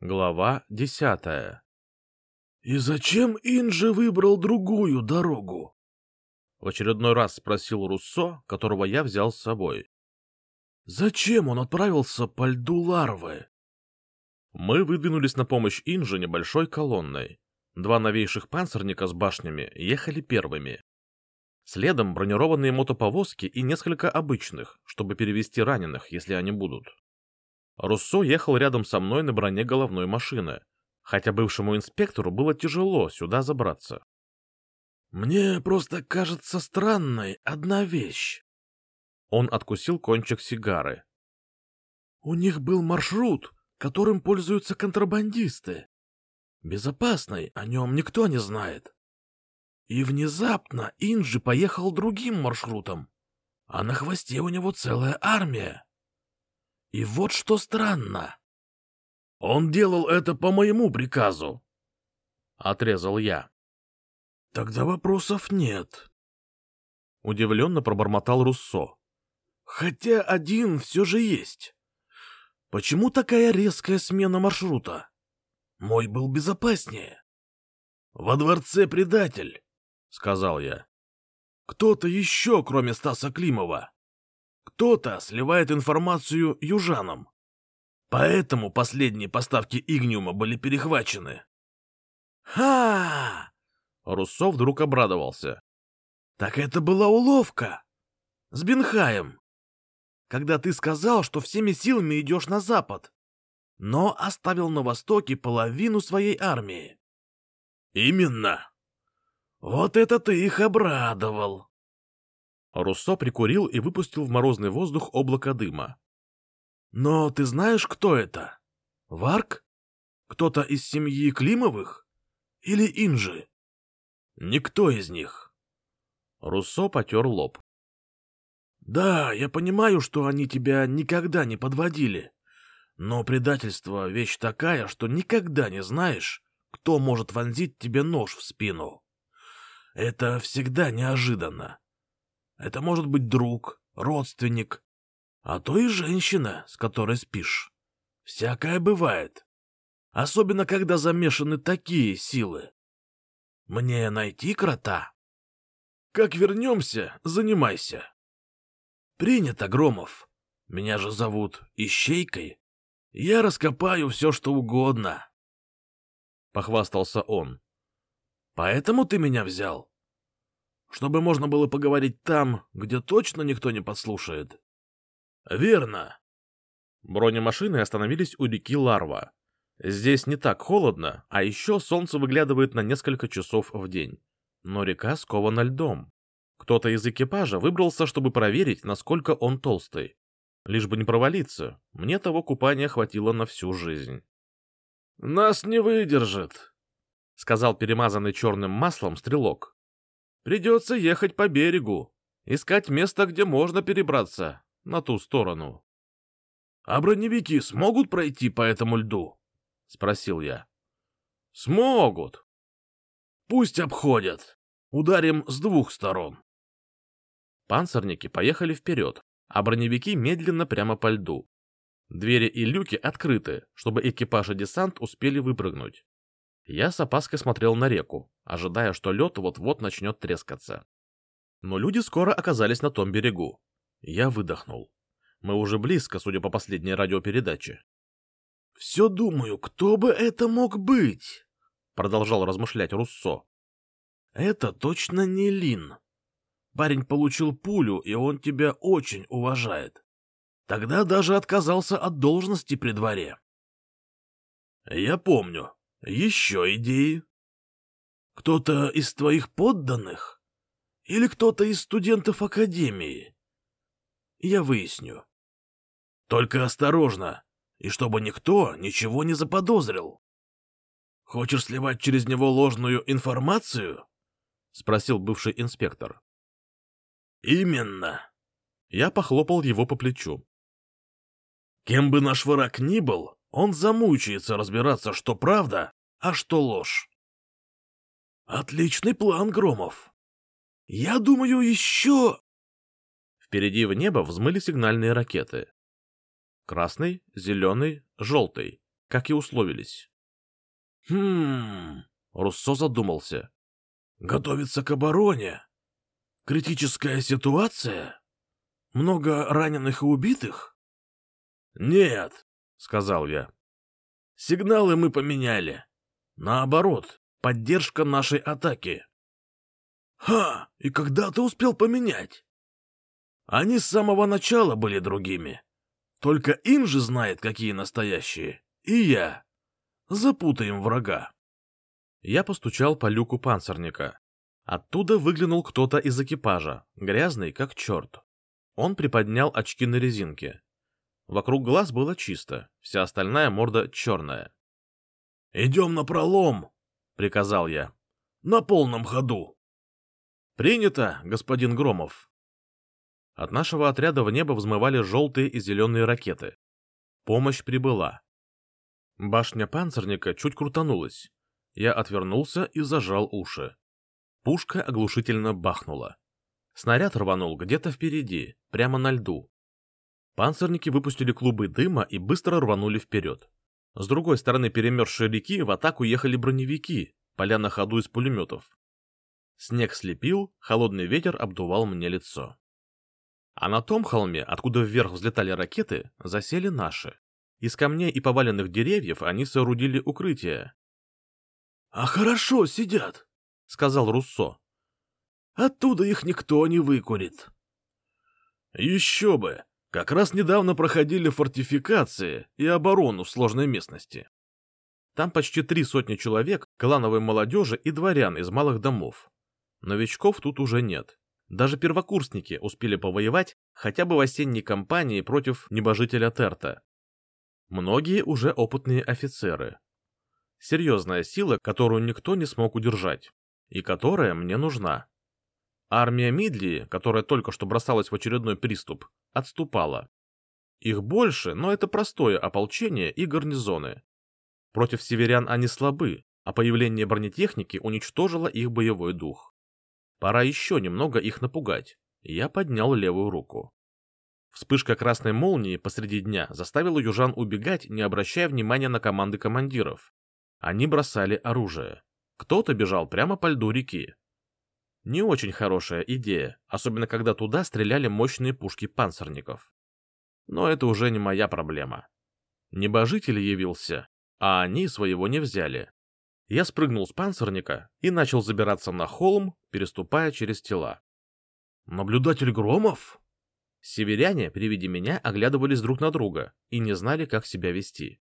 Глава десятая. «И зачем Инджи выбрал другую дорогу?» В очередной раз спросил Руссо, которого я взял с собой. «Зачем он отправился по льду ларвы?» Мы выдвинулись на помощь Инже небольшой колонной. Два новейших панцирника с башнями ехали первыми. Следом бронированные мотоповозки и несколько обычных, чтобы перевести раненых, если они будут. Руссо ехал рядом со мной на броне головной машины, хотя бывшему инспектору было тяжело сюда забраться. «Мне просто кажется странной одна вещь». Он откусил кончик сигары. «У них был маршрут, которым пользуются контрабандисты. Безопасный, о нем никто не знает. И внезапно Инджи поехал другим маршрутом, а на хвосте у него целая армия. И вот что странно. Он делал это по моему приказу. Отрезал я. Тогда вопросов нет. Удивленно пробормотал Руссо. Хотя один все же есть. Почему такая резкая смена маршрута? Мой был безопаснее. Во дворце предатель, сказал я. Кто-то еще, кроме Стаса Климова. Кто-то сливает информацию южанам. Поэтому последние поставки Игниума были перехвачены. Ха! Руссо вдруг обрадовался. Так это была уловка. С Бенхаем. Когда ты сказал, что всеми силами идешь на запад, но оставил на востоке половину своей армии. Именно. Вот это ты их обрадовал. Руссо прикурил и выпустил в морозный воздух облако дыма. «Но ты знаешь, кто это? Варк? Кто-то из семьи Климовых? Или Инжи?» «Никто из них». Руссо потер лоб. «Да, я понимаю, что они тебя никогда не подводили. Но предательство — вещь такая, что никогда не знаешь, кто может вонзить тебе нож в спину. Это всегда неожиданно. Это может быть друг, родственник, а то и женщина, с которой спишь. Всякое бывает. Особенно, когда замешаны такие силы. Мне найти крота? Как вернемся, занимайся. Принято, Громов. Меня же зовут Ищейкой. Я раскопаю все, что угодно. Похвастался он. Поэтому ты меня взял? Чтобы можно было поговорить там, где точно никто не подслушает. Верно. Бронемашины остановились у реки Ларва. Здесь не так холодно, а еще солнце выглядывает на несколько часов в день. Но река скована льдом. Кто-то из экипажа выбрался, чтобы проверить, насколько он толстый. Лишь бы не провалиться, мне того купания хватило на всю жизнь. «Нас не выдержит», — сказал перемазанный черным маслом стрелок. Придется ехать по берегу, искать место, где можно перебраться на ту сторону. — А броневики смогут пройти по этому льду? — спросил я. — Смогут. — Пусть обходят. Ударим с двух сторон. Панцирники поехали вперед, а броневики медленно прямо по льду. Двери и люки открыты, чтобы экипаж и десант успели выпрыгнуть. Я с опаской смотрел на реку, ожидая, что лед вот-вот начнет трескаться. Но люди скоро оказались на том берегу. Я выдохнул. Мы уже близко, судя по последней радиопередаче. — Все думаю, кто бы это мог быть? — продолжал размышлять Руссо. — Это точно не Лин. Парень получил пулю, и он тебя очень уважает. Тогда даже отказался от должности при дворе. — Я помню, еще идеи? Кто-то из твоих подданных? Или кто-то из студентов Академии? Я выясню. Только осторожно, и чтобы никто ничего не заподозрил. Хочешь сливать через него ложную информацию? Спросил бывший инспектор. Именно. Я похлопал его по плечу. Кем бы наш враг ни был, он замучается разбираться, что правда, а что ложь. Отличный план, Громов. Я думаю, еще... Впереди в небо взмыли сигнальные ракеты. Красный, зеленый, желтый. как и условились. Хм, Руссо задумался. готовится к обороне. Критическая ситуация? Много раненых и убитых? Нет, сказал я. Сигналы мы поменяли. Наоборот, поддержка нашей атаки. Ха, и когда ты успел поменять? Они с самого начала были другими. Только им же знает, какие настоящие. И я. Запутаем врага. Я постучал по люку панцирника. Оттуда выглянул кто-то из экипажа, грязный как черт. Он приподнял очки на резинке. Вокруг глаз было чисто, вся остальная морда черная. — Идем на пролом, — приказал я. — На полном ходу. — Принято, господин Громов. От нашего отряда в небо взмывали желтые и зеленые ракеты. Помощь прибыла. Башня панцирника чуть крутанулась. Я отвернулся и зажал уши. Пушка оглушительно бахнула. Снаряд рванул где-то впереди, прямо на льду. Панцирники выпустили клубы дыма и быстро рванули вперед. С другой стороны перемерзшей реки в атаку ехали броневики, поля на ходу из пулеметов. Снег слепил, холодный ветер обдувал мне лицо. А на том холме, откуда вверх взлетали ракеты, засели наши. Из камней и поваленных деревьев они соорудили укрытие. — А хорошо сидят, — сказал Руссо. — Оттуда их никто не выкурит. — Еще бы! Как раз недавно проходили фортификации и оборону в сложной местности. Там почти три сотни человек, клановой молодежи и дворян из малых домов. Новичков тут уже нет. Даже первокурсники успели повоевать хотя бы в осенней кампании против небожителя Терта. Многие уже опытные офицеры. Серьезная сила, которую никто не смог удержать, и которая мне нужна. Армия Мидли, которая только что бросалась в очередной приступ, отступала. Их больше, но это простое ополчение и гарнизоны. Против северян они слабы, а появление бронетехники уничтожило их боевой дух. Пора еще немного их напугать. Я поднял левую руку. Вспышка красной молнии посреди дня заставила южан убегать, не обращая внимания на команды командиров. Они бросали оружие. Кто-то бежал прямо по льду реки. Не очень хорошая идея, особенно когда туда стреляли мощные пушки панцирников. Но это уже не моя проблема. Небожитель явился, а они своего не взяли. Я спрыгнул с панцирника и начал забираться на холм, переступая через тела. «Наблюдатель Громов?» Северяне при виде меня оглядывались друг на друга и не знали, как себя вести.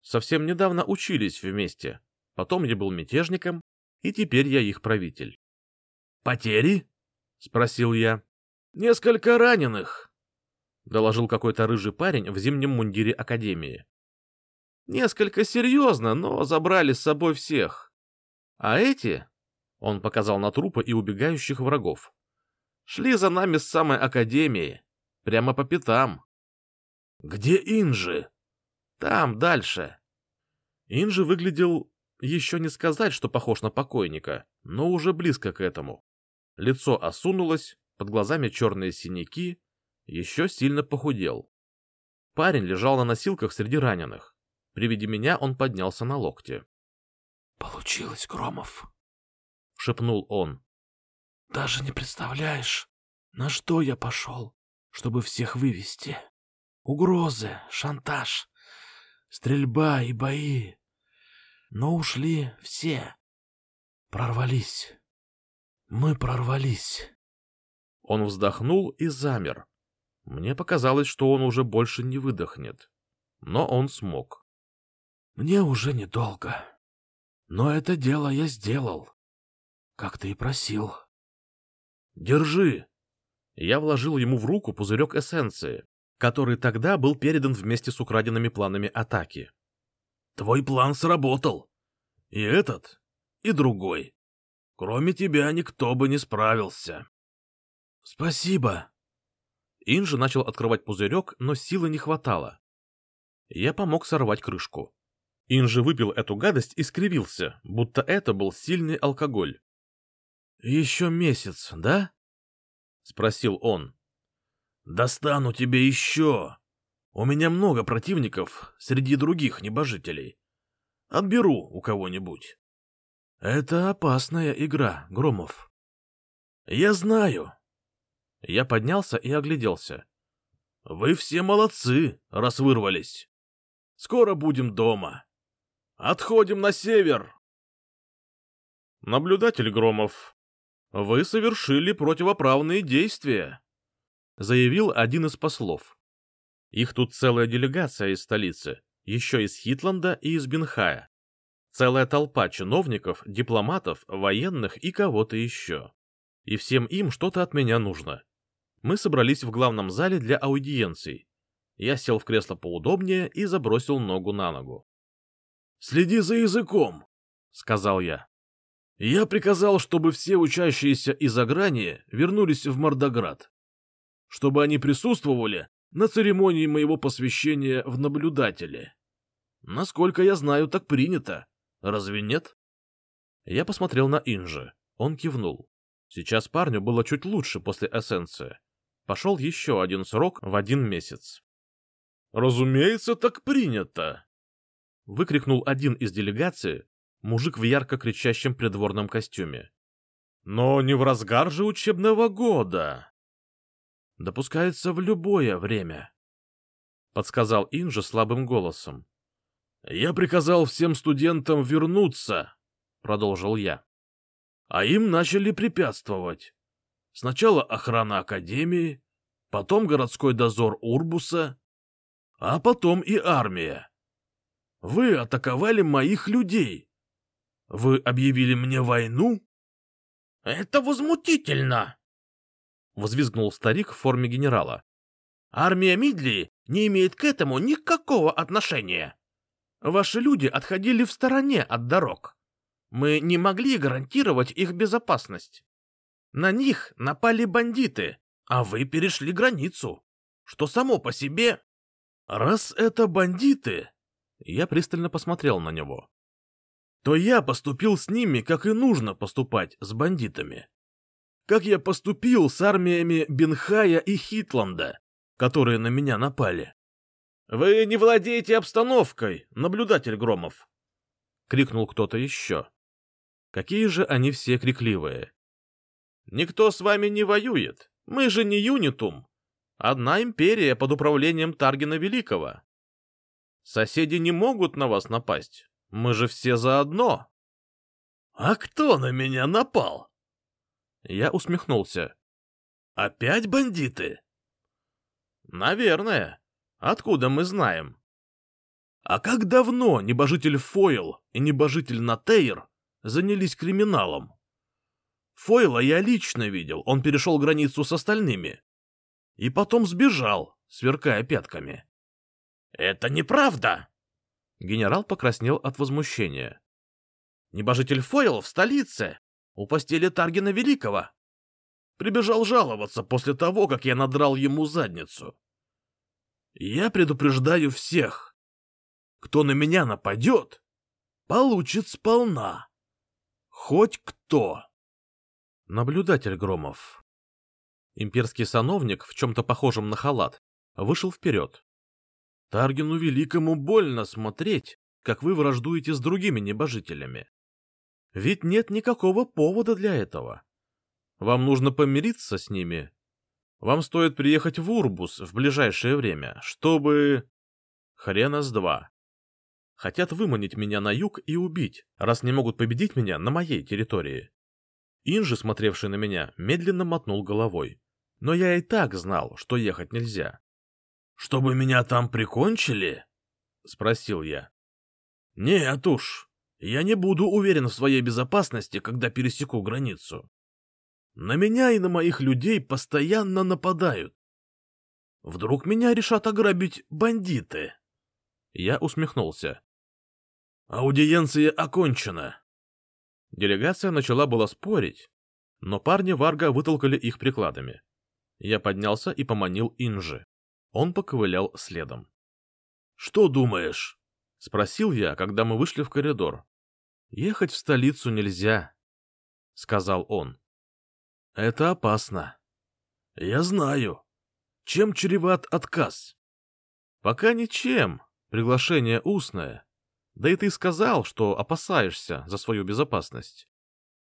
Совсем недавно учились вместе, потом я был мятежником, и теперь я их правитель. «Потери?» — спросил я. «Несколько раненых», — доложил какой-то рыжий парень в зимнем мундире Академии. «Несколько серьезно, но забрали с собой всех. А эти...» — он показал на трупы и убегающих врагов. «Шли за нами с самой Академии, прямо по пятам». «Где Инжи?» «Там, дальше». Инжи выглядел еще не сказать, что похож на покойника, но уже близко к этому. Лицо осунулось, под глазами черные синяки, еще сильно похудел. Парень лежал на носилках среди раненых. При виде меня он поднялся на локте. — Получилось, Громов, — шепнул он. — Даже не представляешь, на что я пошел, чтобы всех вывести. Угрозы, шантаж, стрельба и бои. Но ушли все. Прорвались. Мы прорвались. Он вздохнул и замер. Мне показалось, что он уже больше не выдохнет. Но он смог. Мне уже недолго. Но это дело я сделал. Как ты и просил. Держи. Я вложил ему в руку пузырек эссенции, который тогда был передан вместе с украденными планами атаки. Твой план сработал. И этот, и другой. Кроме тебя никто бы не справился. Спасибо. Инжи начал открывать пузырек, но силы не хватало. Я помог сорвать крышку. Инжи выпил эту гадость и скривился, будто это был сильный алкоголь. — Еще месяц, да? — спросил он. — Достану тебе еще. У меня много противников среди других небожителей. Отберу у кого-нибудь. Это опасная игра, Громов. Я знаю. Я поднялся и огляделся. Вы все молодцы, раз вырвались. Скоро будем дома. Отходим на север. Наблюдатель Громов, вы совершили противоправные действия, заявил один из послов. Их тут целая делегация из столицы, еще из Хитланда и из Бенхая. Целая толпа чиновников, дипломатов, военных и кого-то еще. И всем им что-то от меня нужно. Мы собрались в главном зале для аудиенций. Я сел в кресло поудобнее и забросил ногу на ногу. «Следи за языком», — сказал я. «Я приказал, чтобы все учащиеся из Аграни вернулись в Мордоград, чтобы они присутствовали на церемонии моего посвящения в наблюдатели. Насколько я знаю, так принято. Разве нет?» Я посмотрел на Инжи. Он кивнул. Сейчас парню было чуть лучше после эссенции пошел еще один срок в один месяц. «Разумеется, так принято!» — выкрикнул один из делегации, мужик в ярко кричащем придворном костюме. «Но не в разгар же учебного года!» «Допускается в любое время», — подсказал Инжа слабым голосом. «Я приказал всем студентам вернуться», — продолжил я. «А им начали препятствовать. Сначала охрана Академии, потом городской дозор Урбуса, а потом и армия. Вы атаковали моих людей. Вы объявили мне войну? — Это возмутительно! — взвизгнул старик в форме генерала. — Армия Мидли не имеет к этому никакого отношения. Ваши люди отходили в стороне от дорог. Мы не могли гарантировать их безопасность. На них напали бандиты, а вы перешли границу, что само по себе... Раз это бандиты... Я пристально посмотрел на него. То я поступил с ними, как и нужно поступать с бандитами. Как я поступил с армиями Бенхая и Хитланда, которые на меня напали. «Вы не владеете обстановкой, наблюдатель Громов!» — крикнул кто-то еще. Какие же они все крикливые. Никто с вами не воюет. Мы же не Юнитум. Одна империя под управлением Таргина Великого. Соседи не могут на вас напасть. Мы же все заодно. А кто на меня напал? Я усмехнулся. Опять бандиты? Наверное. Откуда мы знаем? А как давно небожитель Фойл и небожитель Натейр занялись криминалом? Фойла я лично видел, он перешел границу с остальными. И потом сбежал, сверкая пятками. «Это неправда!» Генерал покраснел от возмущения. «Небожитель Фойл в столице, у постели Таргина Великого. Прибежал жаловаться после того, как я надрал ему задницу. Я предупреждаю всех. Кто на меня нападет, получит сполна. Хоть кто!» Наблюдатель Громов. Имперский сановник, в чем-то похожем на халат, вышел вперед. Таргину Великому больно смотреть, как вы враждуете с другими небожителями. Ведь нет никакого повода для этого. Вам нужно помириться с ними. Вам стоит приехать в Урбус в ближайшее время, чтобы... Хрена с два. Хотят выманить меня на юг и убить, раз не могут победить меня на моей территории. Инжи, смотревший на меня, медленно мотнул головой. Но я и так знал, что ехать нельзя. — Чтобы меня там прикончили? — спросил я. — Нет уж, я не буду уверен в своей безопасности, когда пересеку границу. На меня и на моих людей постоянно нападают. Вдруг меня решат ограбить бандиты? Я усмехнулся. Аудиенция окончена. Делегация начала было спорить, но парни Варга вытолкали их прикладами. Я поднялся и поманил Инжи. Он поковылял следом. — Что думаешь? — спросил я, когда мы вышли в коридор. — Ехать в столицу нельзя, — сказал он. — Это опасно. — Я знаю. Чем чреват отказ? Пока ничем. Приглашение устное. Да и ты сказал, что опасаешься за свою безопасность.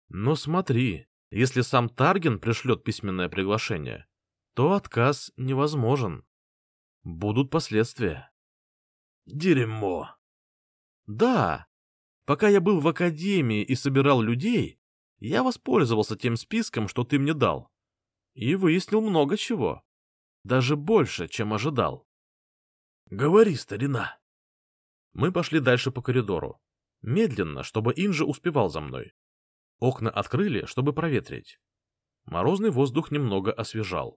Но смотри, если сам Тарген пришлет письменное приглашение, то отказ невозможен. Будут последствия. Дерьмо. Да. Пока я был в академии и собирал людей, я воспользовался тем списком, что ты мне дал. И выяснил много чего. Даже больше, чем ожидал. Говори, старина. Мы пошли дальше по коридору. Медленно, чтобы Инжи успевал за мной. Окна открыли, чтобы проветрить. Морозный воздух немного освежал.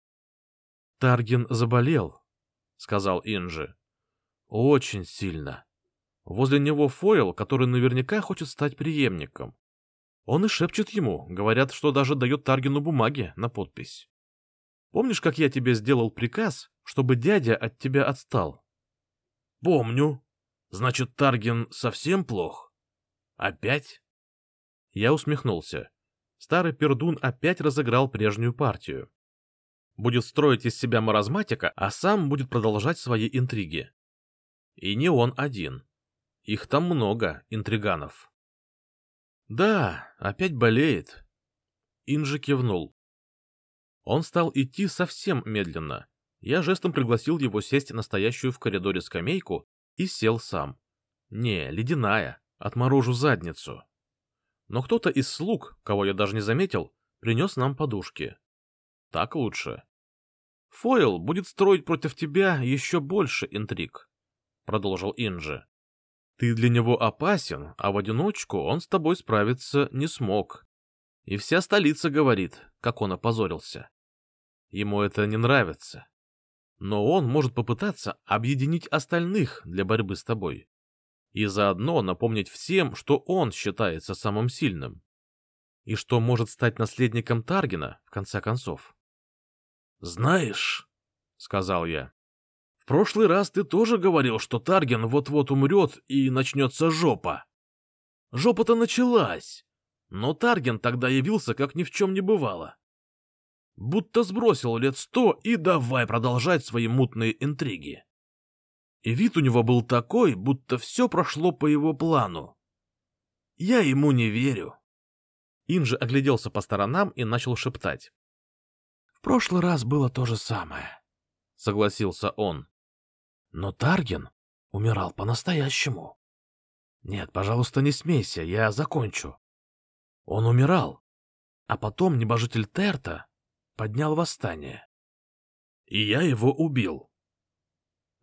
Тарген заболел, — сказал Инжи. Очень сильно. Возле него Фойл, который наверняка хочет стать преемником. Он и шепчет ему, говорят, что даже дает Таргену бумаги на подпись. Помнишь, как я тебе сделал приказ, чтобы дядя от тебя отстал? — Помню. Значит, Тарген совсем плох? Опять? Я усмехнулся. Старый пердун опять разыграл прежнюю партию. Будет строить из себя маразматика, а сам будет продолжать свои интриги. И не он один. Их там много, интриганов. Да, опять болеет. Инжи кивнул. Он стал идти совсем медленно. Я жестом пригласил его сесть на стоящую в коридоре скамейку и сел сам. Не, ледяная, отморожу задницу. Но кто-то из слуг, кого я даже не заметил, принес нам подушки. Так лучше. Фойл будет строить против тебя еще больше интриг, — продолжил Инжи. Ты для него опасен, а в одиночку он с тобой справиться не смог. И вся столица говорит, как он опозорился. Ему это не нравится. Но он может попытаться объединить остальных для борьбы с тобой. И заодно напомнить всем, что он считается самым сильным. И что может стать наследником Таргина, в конце концов. «Знаешь», — сказал я, в прошлый раз ты тоже говорил, что Тарген вот-вот умрет и начнется жопа. Жопа-то началась, но Тарген тогда явился, как ни в чем не бывало. Будто сбросил лет сто и давай продолжать свои мутные интриги. И вид у него был такой, будто все прошло по его плану. Я ему не верю. Инжи огляделся по сторонам и начал шептать. — В прошлый раз было то же самое, — согласился он. Но Тарген умирал по-настоящему. Нет, пожалуйста, не смейся, я закончу. Он умирал, а потом небожитель Терта поднял восстание. И я его убил.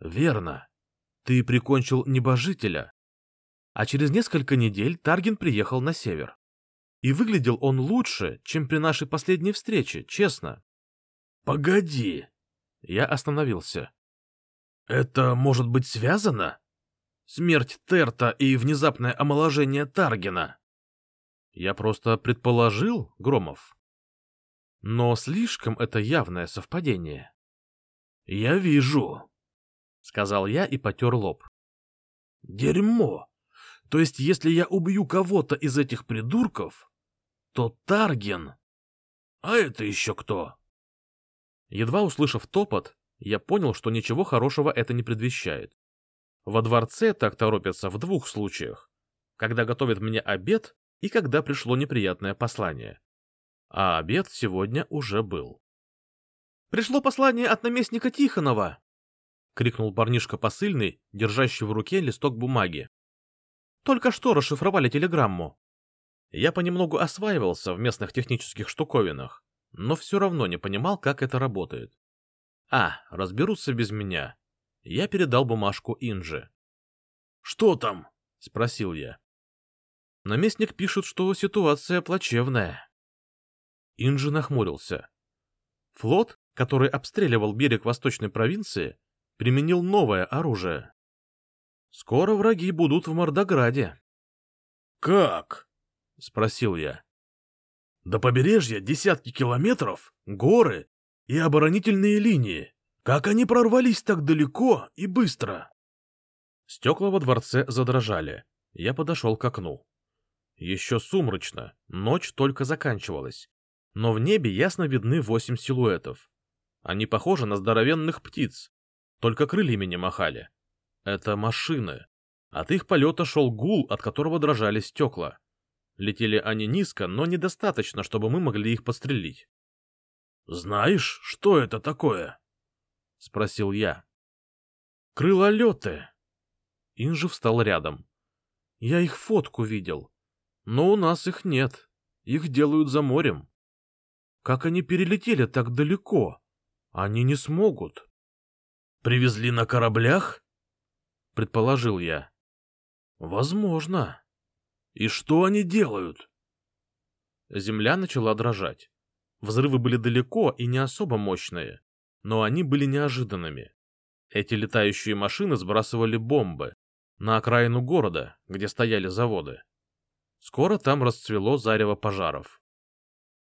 Верно, ты прикончил небожителя. А через несколько недель Тарген приехал на север. И выглядел он лучше, чем при нашей последней встрече, честно. Погоди. Я остановился. Это может быть связано? Смерть Терта и внезапное омоложение Таргена? Я просто предположил, Громов. Но слишком это явное совпадение. Я вижу, — сказал я и потер лоб. Дерьмо! То есть, если я убью кого-то из этих придурков, то Тарген... А это еще кто? Едва услышав топот, я понял, что ничего хорошего это не предвещает. Во дворце так торопятся в двух случаях. Когда готовят мне обед и когда пришло неприятное послание. А обед сегодня уже был. «Пришло послание от наместника Тихонова!» — крикнул парнишка посыльный, держащий в руке листок бумаги. «Только что расшифровали телеграмму». Я понемногу осваивался в местных технических штуковинах, но все равно не понимал, как это работает. А, разберутся без меня. Я передал бумажку Инже. — Что там? — спросил я. Наместник пишет, что ситуация плачевная. Инжи нахмурился. Флот, который обстреливал берег восточной провинции, применил новое оружие. Скоро враги будут в Мордограде. — Как? — спросил я. — До побережья десятки километров, горы и оборонительные линии. Как они прорвались так далеко и быстро? Стекла во дворце задрожали. Я подошел к окну. Еще сумрачно, ночь только заканчивалась. Но в небе ясно видны восемь силуэтов. Они похожи на здоровенных птиц. только крыльями не махали. Это машины. От их полета шел гул, от которого дрожали стекла. Летели они низко, но недостаточно, чтобы мы могли их подстрелить. — Знаешь, что это такое? — спросил я. — Крылолеты. Инжи встал рядом. Я их фотку видел. Но у нас их нет. Их делают за морем. Как они перелетели так далеко? Они не смогут. — Привезли на кораблях? — предположил я. — Возможно. И что они делают? Земля начала дрожать. Взрывы были далеко и не особо мощные, но они были неожиданными. Эти летающие машины сбрасывали бомбы на окраину города, где стояли заводы. Скоро там расцвело зарево пожаров.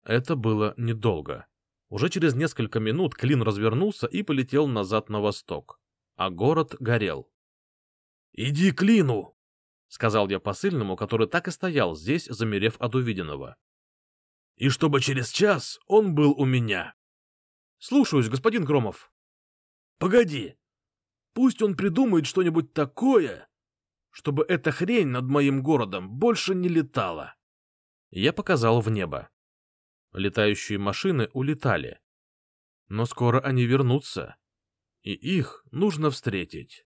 Это было недолго. Уже через несколько минут клин развернулся и полетел назад на восток, а город горел. «Иди к клину!» — сказал я посыльному, который так и стоял здесь, замерев от увиденного. — И чтобы через час он был у меня. — Слушаюсь, господин Громов. — Погоди. Пусть он придумает что-нибудь такое, чтобы эта хрень над моим городом больше не летала. Я показал в небо. Летающие машины улетали. Но скоро они вернутся, и их нужно встретить.